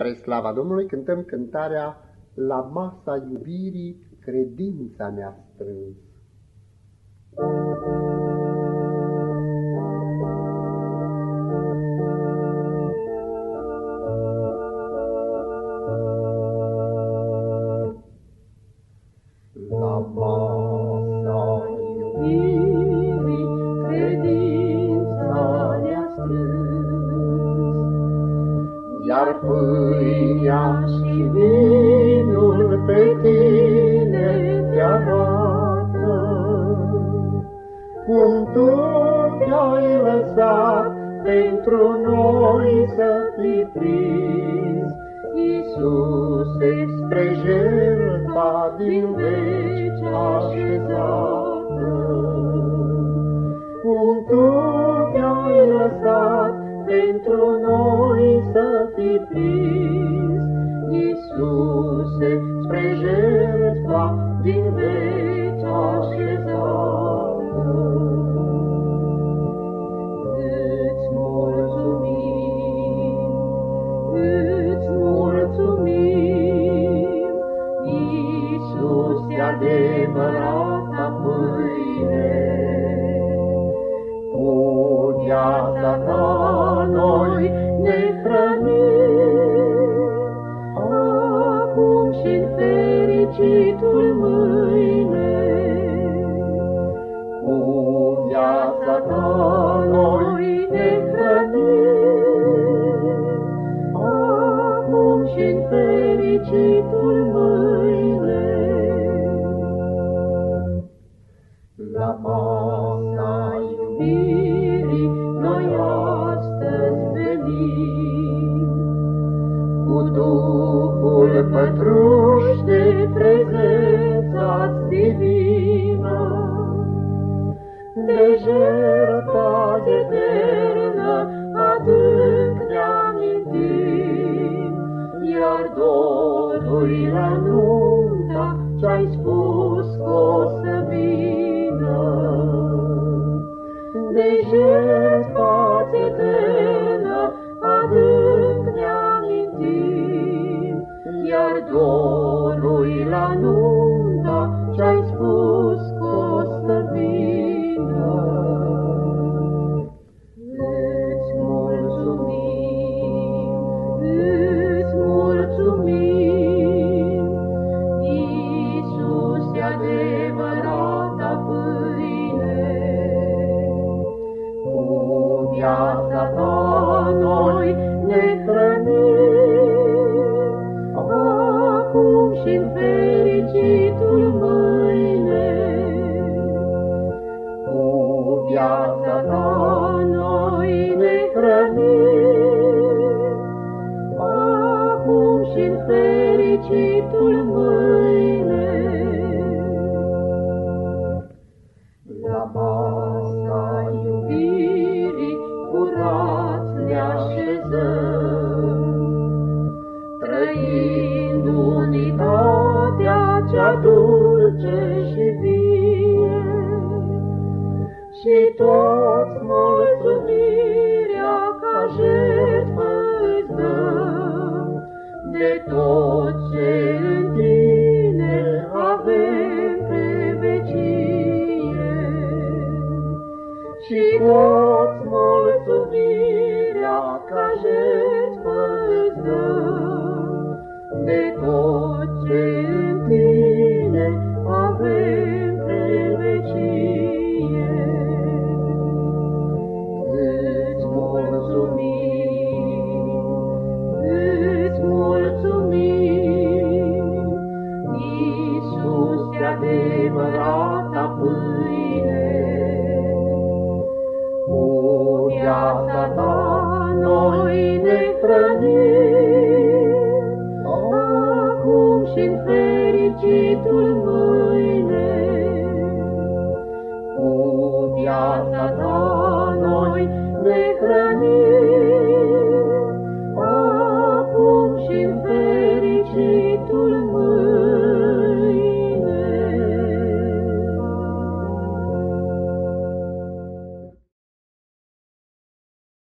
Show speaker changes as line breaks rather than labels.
Spre slava Domnului cântăm cântarea La masa iubirii credința ne-a strâns.
La iar pâinea și vinul pe tine te arată. Cum tu te-ai lăsat pentru noi să fii prins, Iisuse, spre jertfa din veci așezată. Pentru noi să fii prins, Iisuse, spre jertfa din veci așezată. Fericitul mâine. Cu viața ta noi ne hrănim, acum și-n fericitul mâine. La masa iubirii noi astăzi venim, cu Duhul nunta ce-ai spus că o să vină. De jertfa eternă adânc ne amintim, iar Domnul la nunta viața ta noi ne hrănim, acum și-n fericitul mâine. Cu viața ta noi ne hrănim, acum și-n fericitul mâine. Cea dulce și vie, și toți mulțumirea ca jertfă îți dăm, de tot ce în tine avem pe vecie. Și toți mulțumirea ca jertfă îți dăm, de tot ce hrănim, acum și-n fericitul mâine. Cu viața ta